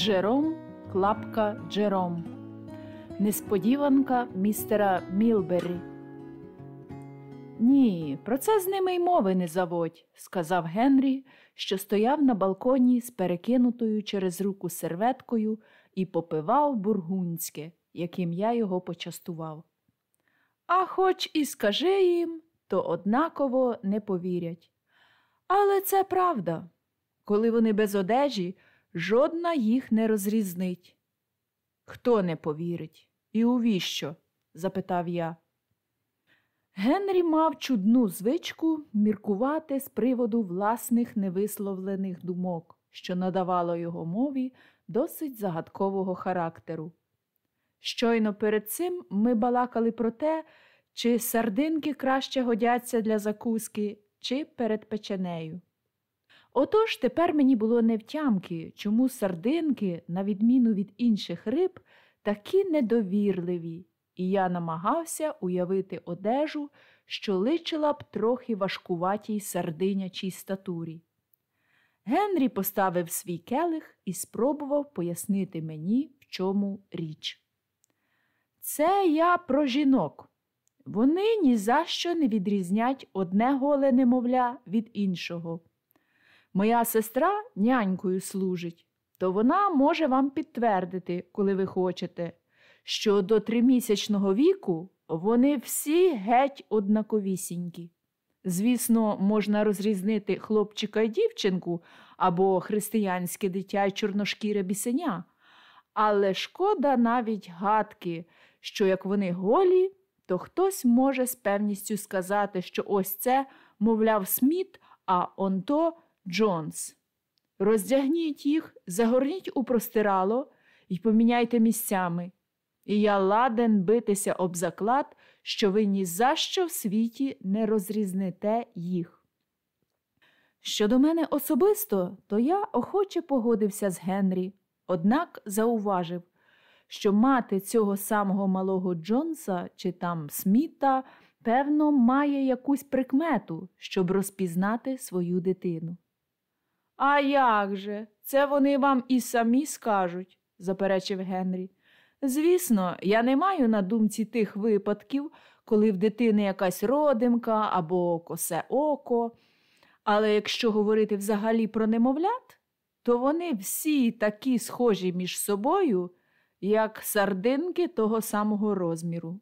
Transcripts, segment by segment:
Джером Клапка Джером. Несподіванка містера Мілбері. Ні, про це з ними й мови не заводь, сказав Генрі, що стояв на балконі з перекинутою через руку серветкою і попивав бургунське, яким я його почастував. А хоч і скажи їм, то однаково не повірять. Але це правда. Коли вони без одежі, жодна їх не розрізнить. Хто не повірить? І у віщо? запитав я. Генрі мав чудну звичку міркувати з приводу власних невисловлених думок, що надавало його мові досить загадкового характеру. Щойно перед цим ми балакали про те, чи сардинки краще годяться для закуски, чи перед печенею. Отож тепер мені було невтямки, чому сардинки, на відміну від інших риб, такі недовірливі, і я намагався уявити одежу, що личила б трохи важкуватій сардинячій статурі. Генрі поставив свій келих і спробував пояснити мені, в чому річ. Це я про жінок. Вони ні за що не відрізнять одне голе немовля від іншого. Моя сестра нянькою служить, то вона може вам підтвердити, коли ви хочете, що до тримісячного віку вони всі геть однаковісінькі. Звісно, можна розрізнити хлопчика й дівчинку або християнське дитя й чорношкіре бісеня, але шкода навіть гадки, що як вони голі, то хтось може з певністю сказати, що ось це, мовляв, Сміт, а он то Джонс. Роздягніть їх, загорніть у простирало і поміняйте місцями. І я ладен битися об заклад, що ви ні за що в світі не розрізнете їх. Щодо мене особисто, то я охоче погодився з Генрі, однак зауважив, що мати цього самого малого Джонса чи там Сміта, певно, має якусь прикмету, щоб розпізнати свою дитину. А як же? Це вони вам і самі скажуть, заперечив Генрі. Звісно, я не маю на думці тих випадків, коли в дитини якась родимка або косе око. Але якщо говорити взагалі про немовлят, то вони всі такі схожі між собою, як сардинки того самого розміру.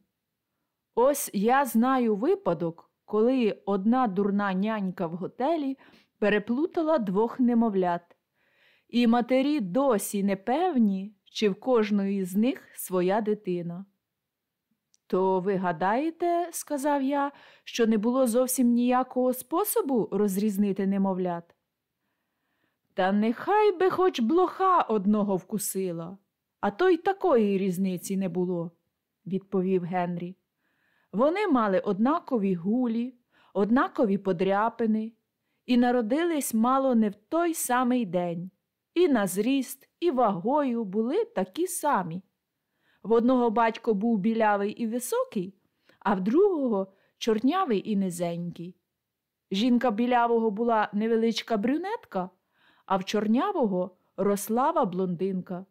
Ось я знаю випадок, коли одна дурна нянька в готелі переплутала двох немовлят, і матері досі не певні, чи в кожної з них своя дитина. То ви гадаєте, сказав я, що не було зовсім ніякого способу розрізнити немовлят? Та нехай би хоч блоха одного вкусила, а то й такої різниці не було, відповів Генрі. Вони мали однакові гулі, однакові подряпини і народились мало не в той самий день. І на зріст, і вагою були такі самі. В одного батько був білявий і високий, а в другого чорнявий і низенький. Жінка білявого була невеличка брюнетка, а в чорнявого рослава блондинка.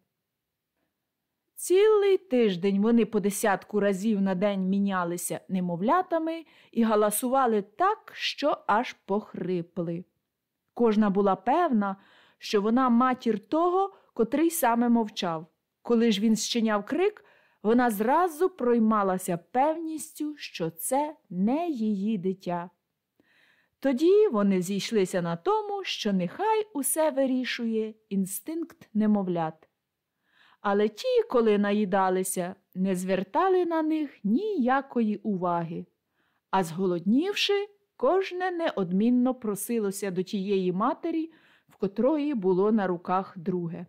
Цілий тиждень вони по десятку разів на день мінялися немовлятами і галасували так, що аж похрипли. Кожна була певна, що вона матір того, котрий саме мовчав. Коли ж він щиняв крик, вона зразу проймалася певністю, що це не її дитя. Тоді вони зійшлися на тому, що нехай усе вирішує інстинкт немовлят. Але ті, коли наїдалися, не звертали на них ніякої уваги, а зголоднівши, кожне неодмінно просилося до тієї матері, в котрої було на руках друге.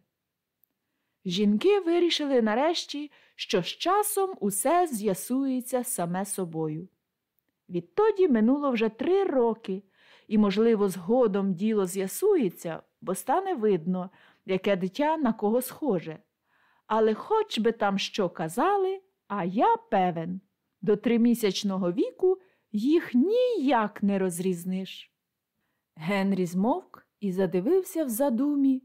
Жінки вирішили нарешті, що з часом усе з'ясується саме собою. Відтоді минуло вже три роки, і, можливо, згодом діло з'ясується, бо стане видно, яке дитя на кого схоже. Але хоч би там що казали, а я певен, до тримісячного віку їх ніяк не розрізниш. Генрі змовк і задивився в задумі,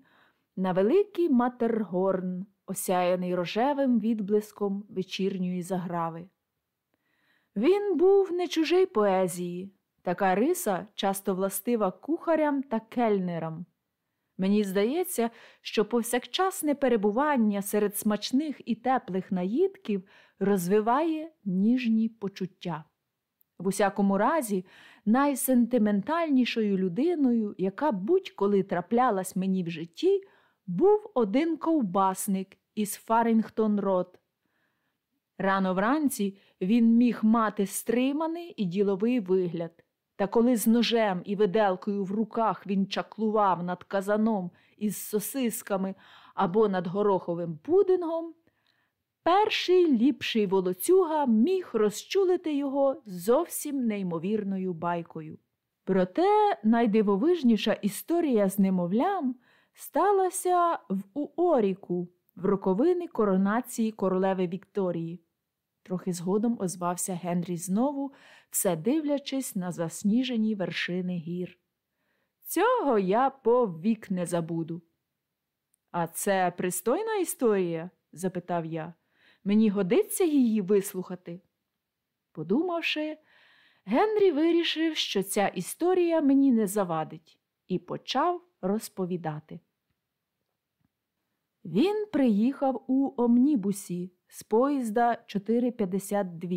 на великий матергорн, осяяний рожевим відблиском вечірньої заграви. Він був не чужий поезії, така риса часто властива кухарям та кельнерам. Мені здається, що повсякчасне перебування серед смачних і теплих наїдків розвиває ніжні почуття. В усякому разі, найсентиментальнішою людиною, яка будь-коли траплялась мені в житті, був один ковбасник із Фарінгтон Рот. Рано вранці він міг мати стриманий і діловий вигляд. Та коли з ножем і виделкою в руках він чаклував над казаном із сосисками або над гороховим пудингом, перший ліпший волоцюга міг розчулити його зовсім неймовірною байкою. Проте найдивовижніша історія з немовлям сталася в Уоріку в роковини коронації королеви Вікторії. Трохи згодом озвався Генрі знову, все дивлячись на засніжені вершини гір. Цього я повік не забуду. А це пристойна історія? запитав я. Мені годиться її вислухати. Подумавши, Генрі вирішив, що ця історія мені не завадить, і почав розповідати. Він приїхав у омнібусі з поїзда 452.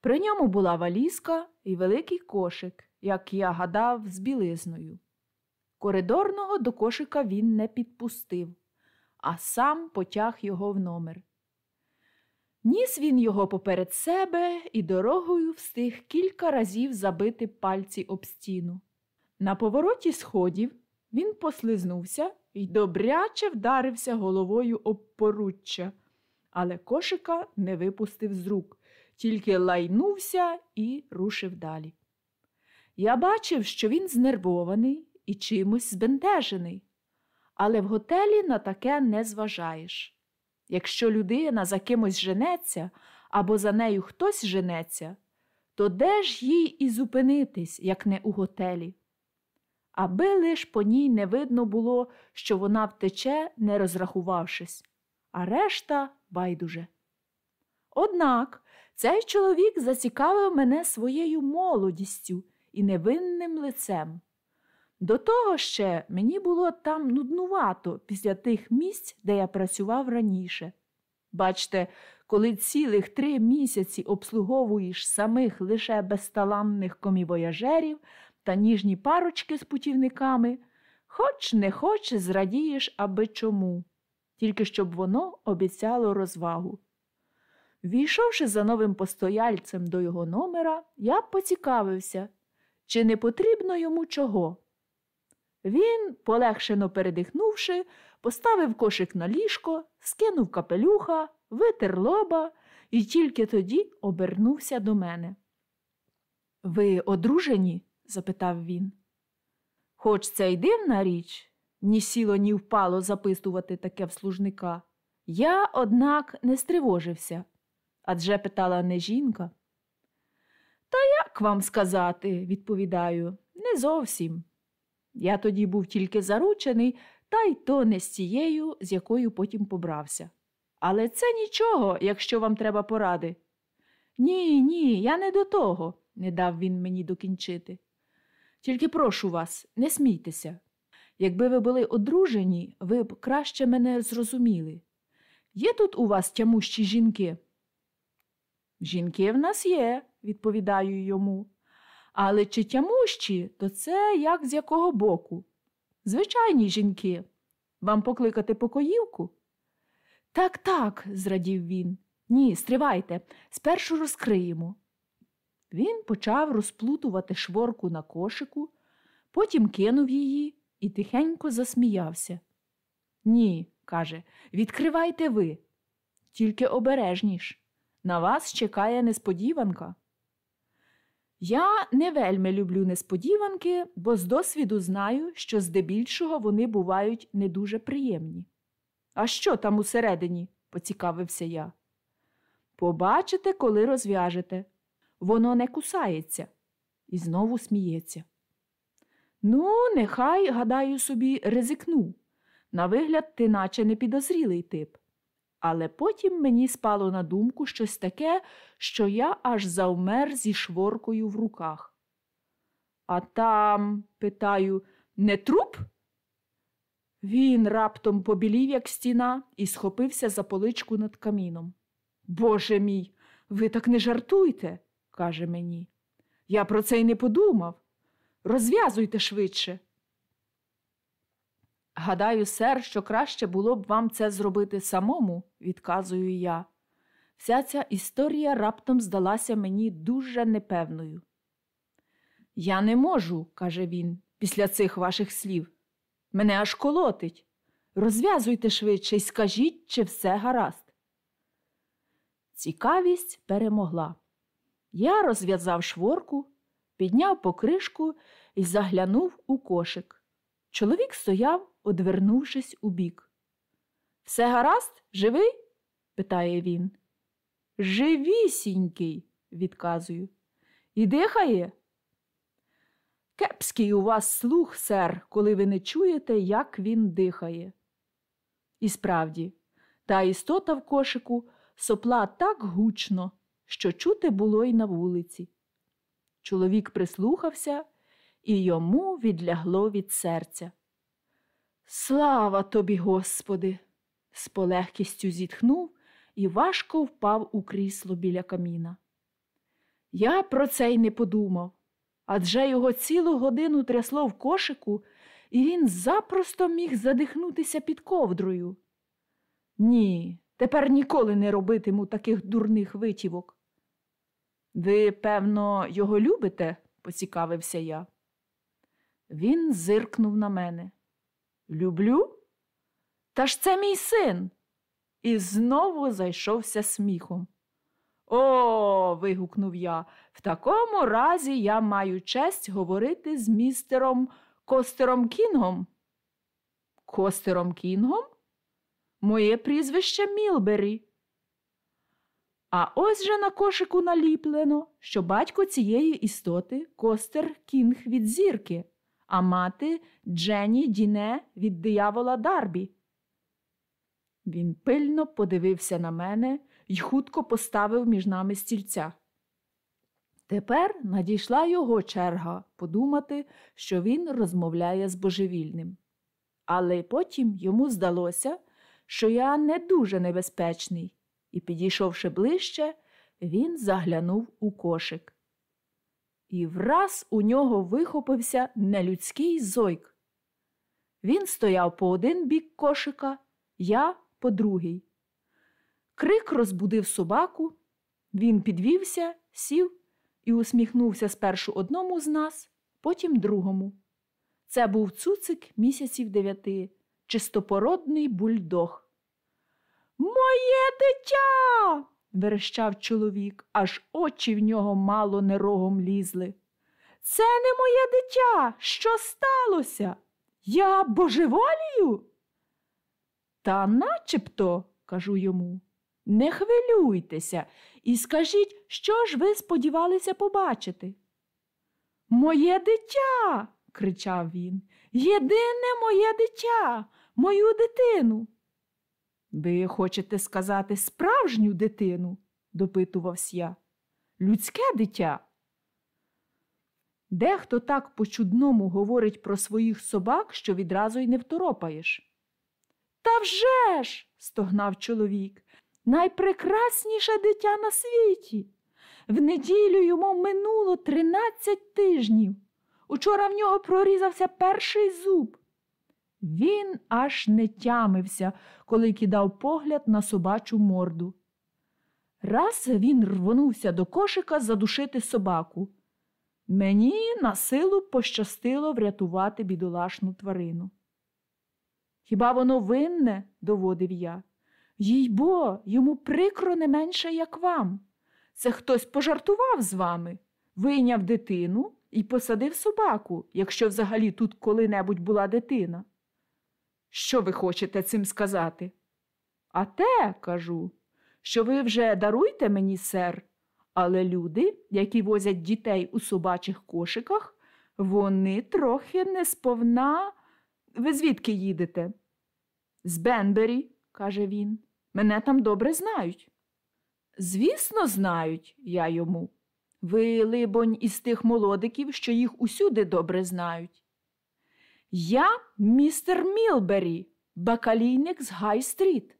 При ньому була валізка і великий кошик, як я гадав, з білизною. Коридорного до кошика він не підпустив, а сам потяг його в номер. Ніс він його поперед себе і дорогою встиг кілька разів забити пальці об стіну. На повороті сходів він послизнувся і добряче вдарився головою об поруччя, але кошика не випустив з рук, тільки лайнувся і рушив далі. Я бачив, що він знервований і чимось збентежений, але в готелі на таке не зважаєш. Якщо людина за кимось женеться або за нею хтось женеться, то де ж їй і зупинитись, як не у готелі? Аби лиш по ній не видно було, що вона втече, не розрахувавшись, а решта байдуже. Однак цей чоловік зацікавив мене своєю молодістю і невинним лицем. До того ще мені було там нуднувато після тих місць, де я працював раніше. Бачте, коли цілих три місяці обслуговуєш самих лише безталанних комівояжерів та ніжні парочки з путівниками, хоч не хоч зрадієш аби чому, тільки щоб воно обіцяло розвагу. Війшовши за новим постояльцем до його номера, я поцікавився, чи не потрібно йому чого. Він, полегшено передихнувши, поставив кошик на ліжко, скинув капелюха, витер лоба і тільки тоді обернувся до мене. Ви одружені? запитав він. Хоч це й дивна річ, ні сіло, ні впало записувати таке в служника. Я, однак, не стривожився, адже питала не жінка. Та як вам сказати, відповідаю, не зовсім. Я тоді був тільки заручений, та й то не з цією, з якою потім побрався. Але це нічого, якщо вам треба поради. Ні, ні, я не до того, не дав він мені докінчити. Тільки прошу вас, не смійтеся. Якби ви були одружені, ви б краще мене зрозуміли. Є тут у вас тямущі жінки? Жінки в нас є, відповідаю йому. Але чи тямущі, то це як з якого боку? Звичайні жінки. Вам покликати покоївку? Так, так, зрадів він. Ні, стривайте, спершу розкриємо. Він почав розплутувати шворку на кошику, потім кинув її і тихенько засміявся. Ні, каже, відкривайте ви. Тільки обережніш. На вас чекає несподіванка. Я не вельми люблю несподіванки, бо з досвіду знаю, що здебільшого вони бувають не дуже приємні. А що там усередині? поцікавився я. Побачите, коли розв'яжете. Воно не кусається і знову сміється. Ну, нехай, гадаю собі, ризикну. На вигляд, ти наче непідозрілий тип. Але потім мені спало на думку щось таке, що я аж завмер зі шворкою в руках. А там, питаю, не труп? Він раптом побілів, як стіна, і схопився за поличку над каміном. Боже мій, ви так не жартуйте, каже мені. Я про це й не подумав. Розв'язуйте швидше. Гадаю, сер, що краще було б вам це зробити самому, відказую я. Вся ця історія раптом здалася мені дуже непевною. Я не можу, каже він, після цих ваших слів. Мене аж колотить. Розв'язуйте швидше і скажіть, чи все гаразд. Цікавість перемогла. Я розв'язав шворку, підняв покришку і заглянув у кошик. Чоловік стояв, одвернувшись у бік. Все гаразд, живий? питає він. Живісінький, відказую. І дихає? Кепський у вас слух, сер, коли ви не чуєте, як він дихає. І справді, та істота в кошику сопла так гучно, що чути було й на вулиці. Чоловік прислухався, і йому відлягло від серця. Слава тобі, Господи! з полегкістю зітхнув і важко впав у крісло біля каміна. Я про це й не подумав адже його цілу годину трясло в кошику, і він запросто міг задихнутися під ковдрою. Ні, тепер ніколи не робитиму таких дурних витівок. Ви, певно, його любите? поцікавився я. Він зиркнув на мене. Люблю? Та ж це мій син. І знову зайшовся сміхом. О, вигукнув я. В такому разі я маю честь говорити з містером Костером Кінгом. Костером Кінгом? Моє прізвище Мілбері. А ось же на кошику наліплено, що батько цієї істоти Костер Кінг від зірки, а мати Дженні Діне від диявола Дарбі. Він пильно подивився на мене й хутко поставив між нами стільця. Тепер надійшла його черга подумати, що він розмовляє з божевільним. Але потім йому здалося, що я не дуже небезпечний, і, підійшовши ближче, він заглянув у кошик. І враз у нього вихопився нелюдський зойк. Він стояв по один бік кошика, я по другий. Крик розбудив собаку, він підвівся, сів і усміхнувся спершу одному з нас, потім другому. Це був цуцик місяців дев'яти, чистопородний бульдог. Моє дитя. верещав чоловік, аж очі в нього мало не рогом лізли. Це не моє дитя. Що сталося? Я божеволію? Та начебто, кажу йому. Не хвилюйтеся і скажіть, що ж ви сподівалися побачити. Моє дитя, кричав він, єдине моє дитя, мою дитину. Ви хочете сказати справжню дитину? допитувався я. Людське дитя. Дехто так по чудному говорить про своїх собак, що відразу й не второпаєш. Та вже ж, стогнав чоловік найпрекрасніше дитя на світі. В неділю йому минуло тринадцять тижнів. Учора в нього прорізався перший зуб. Він аж не тямився, коли кидав погляд на собачу морду. Раз він рвонувся до кошика задушити собаку. Мені на силу пощастило врятувати бідолашну тварину. Хіба воно винне? доводив я. Їй бо, йому прикро не менше, як вам. Це хтось пожартував з вами, вийняв дитину і посадив собаку, якщо взагалі тут коли-небудь була дитина. Що ви хочете цим сказати? А те, кажу, що ви вже даруйте мені, сер, але люди, які возять дітей у собачих кошиках, вони трохи не сповна. Ви звідки їдете? З Бенбері, каже він. Мене там добре знають. Звісно, знають я йому. Ви, либонь, із тих молодиків, що їх усюди добре знають. Я містер Мілбері, бакалійник з Гай-стріт.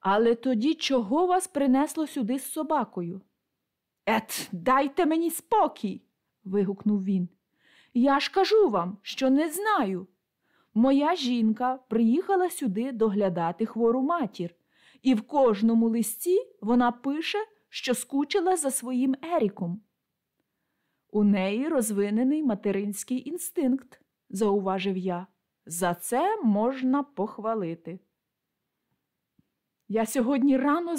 Але тоді чого вас принесло сюди з собакою? Ет, дайте мені спокій. вигукнув він. Я ж кажу вам, що не знаю. Моя жінка приїхала сюди доглядати хвору матір, і в кожному листі вона пише, що скучила за своїм Еріком. У неї розвинений материнський інстинкт, зауважив я. За це можна похвалити. Я сьогодні рано